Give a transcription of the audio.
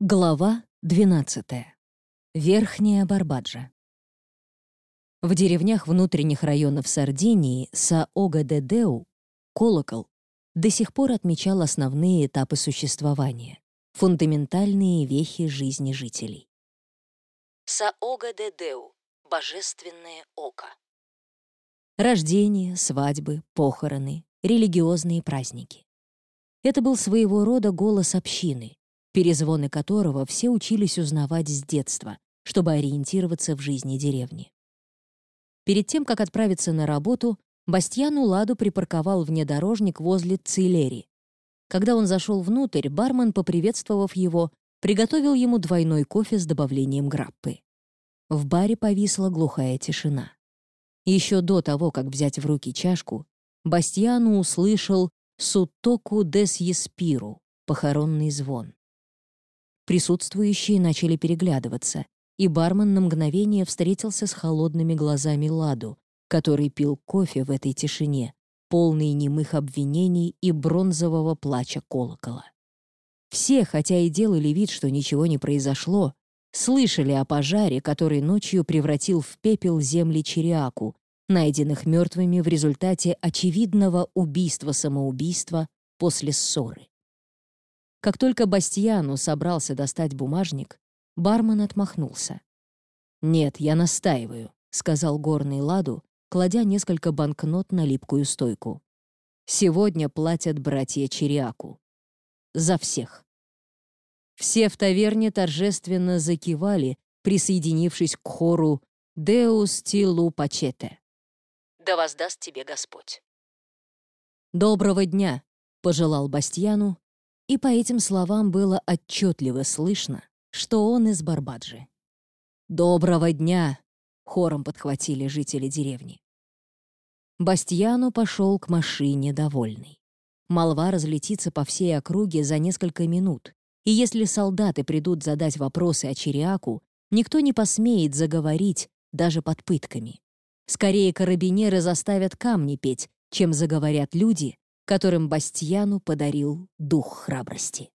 Глава 12. Верхняя Барбаджа. В деревнях внутренних районов Сардинии Саога-де-Деу, колокол, до сих пор отмечал основные этапы существования, фундаментальные вехи жизни жителей. Саога-де-Деу — божественное око. Рождение, свадьбы, похороны, религиозные праздники. Это был своего рода голос общины, перезвоны которого все учились узнавать с детства, чтобы ориентироваться в жизни деревни. Перед тем, как отправиться на работу, Бастьяну Ладу припарковал внедорожник возле Цилери. Когда он зашел внутрь, бармен, поприветствовав его, приготовил ему двойной кофе с добавлением граппы. В баре повисла глухая тишина. Еще до того, как взять в руки чашку, Бастьяну услышал «Сутоку дес еспиру» — похоронный звон. Присутствующие начали переглядываться, и бармен на мгновение встретился с холодными глазами Ладу, который пил кофе в этой тишине, полный немых обвинений и бронзового плача колокола. Все, хотя и делали вид, что ничего не произошло, слышали о пожаре, который ночью превратил в пепел земли Чериаку, найденных мертвыми в результате очевидного убийства-самоубийства после ссоры. Как только Бастьяну собрался достать бумажник, бармен отмахнулся. «Нет, я настаиваю», — сказал горный Ладу, кладя несколько банкнот на липкую стойку. «Сегодня платят братья Чериаку. За всех». Все в таверне торжественно закивали, присоединившись к хору «Деус тилу пачете». «Да воздаст тебе Господь». «Доброго дня», — пожелал Бастьяну и по этим словам было отчетливо слышно, что он из Барбаджи. «Доброго дня!» — хором подхватили жители деревни. Бастьяну пошел к машине довольный. Молва разлетится по всей округе за несколько минут, и если солдаты придут задать вопросы о Чериаку, никто не посмеет заговорить даже под пытками. Скорее карабинеры заставят камни петь, чем заговорят люди, которым Бастьяну подарил дух храбрости.